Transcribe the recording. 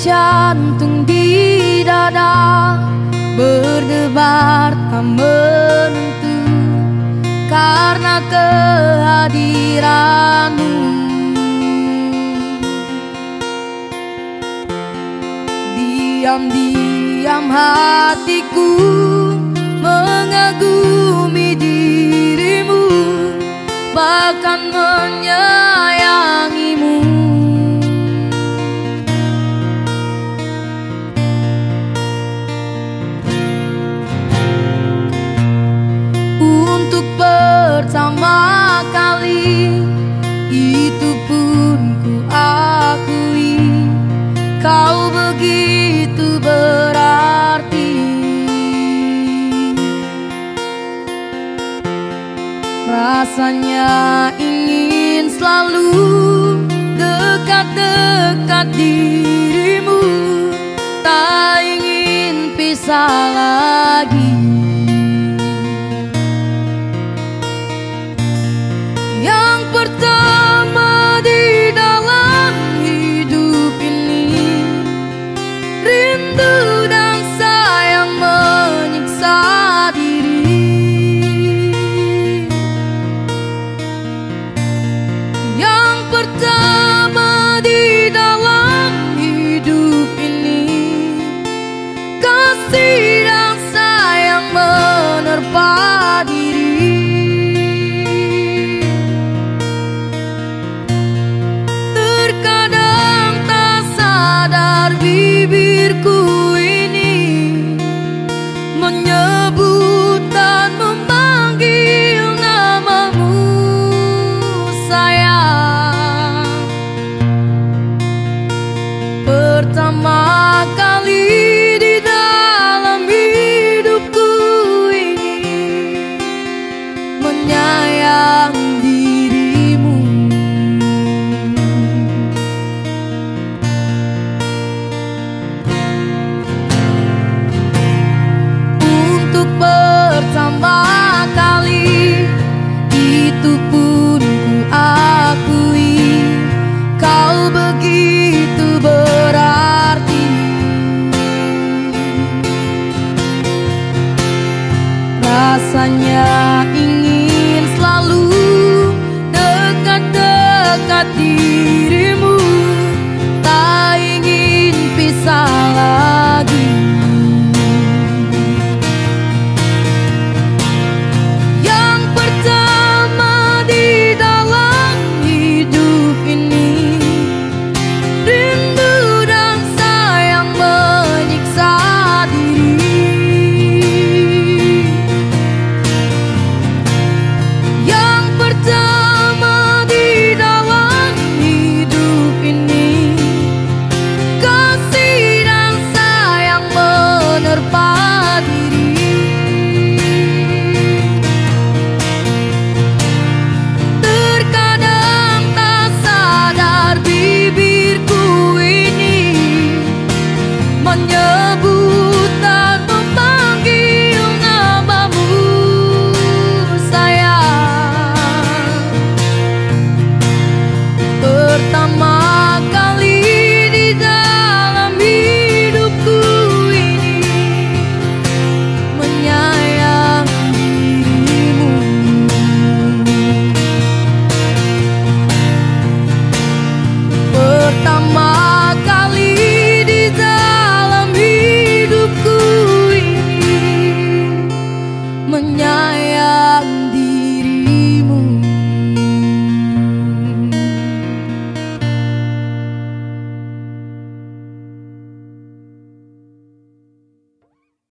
jantung di dada. Berdebar tak menentu karena kehadiranmu. Diam-diam hatiku mengagumi dirimu bahkan menyayangimu rasanya ingin selalu dekat-dekat dirimu bibirku ini Menyebut dan memanggil namamu sayang. Pertama rasanya ingin selalu dekat-dekat dirimu